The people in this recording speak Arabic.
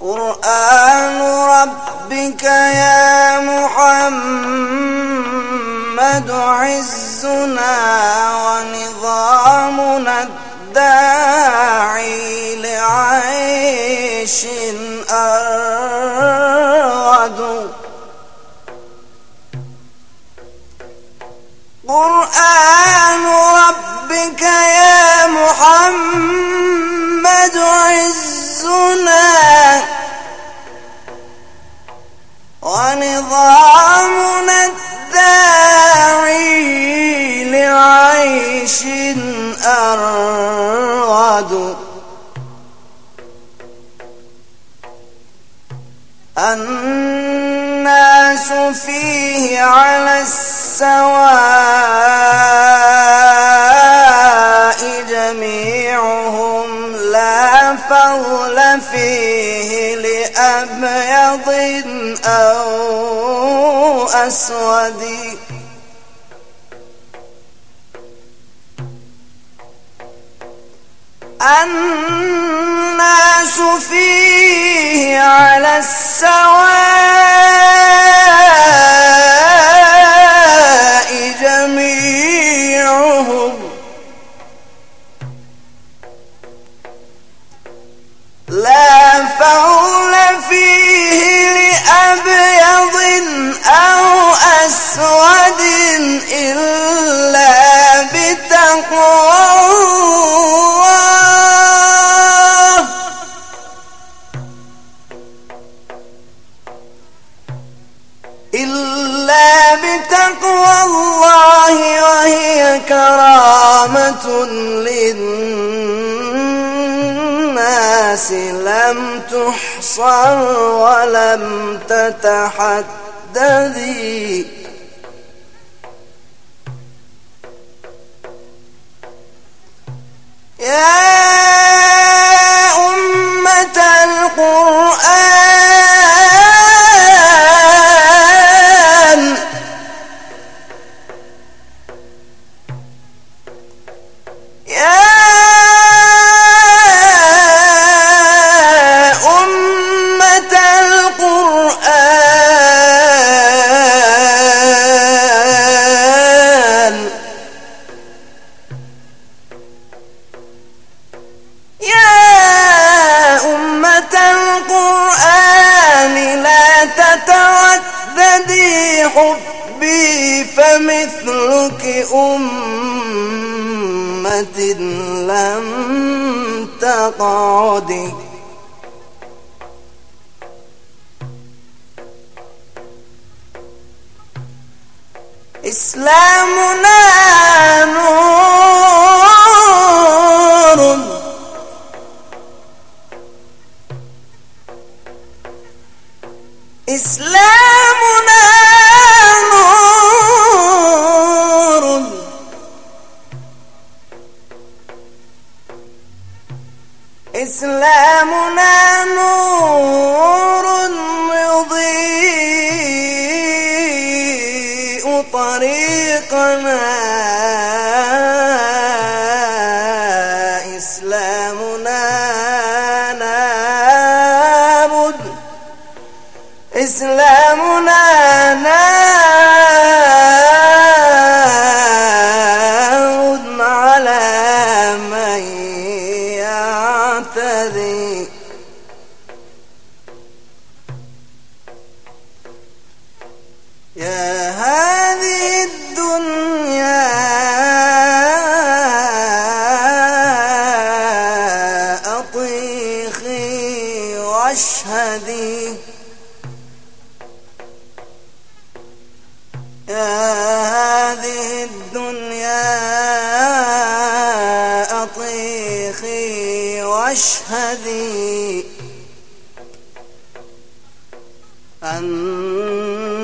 قرآن ربك يا محمد عزنا ونظامنا الداعي لعيش أرغد الناس فيه على السواء جميعهم لا فضل فيه لأبيض أو أسود. الناس فيه على السواء. إلا بتقوى الله وهي كرامة للناس. لم تحصر ولم تتحدثي. يا أمة لم تقعد. إسلامنا نور. إسلامنا إسلامنا يا هذه الدنيا أطيخي واشهدي. يا أطيخي واشهدي أن